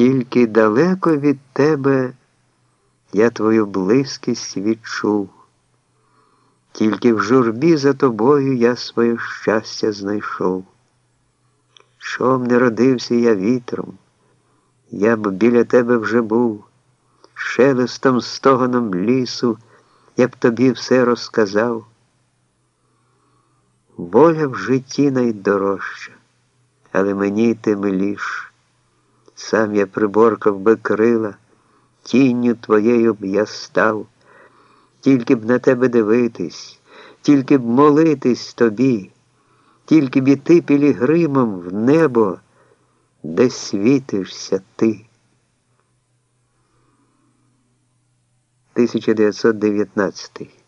Тільки далеко від тебе я твою близькість відчув, тільки в журбі за тобою я своє щастя знайшов. Шом не родився я вітром, я б біля тебе вже був, шелестом стогоном лісу, я б тобі все розказав. Воля в житті найдорожча, але мені ти миліш. Сам я приборкав би крила, тінню твоєю б я став, тільки б на тебе дивитись, тільки б молитись тобі, тільки б іти пілігримом в небо, де світишся ти. 1919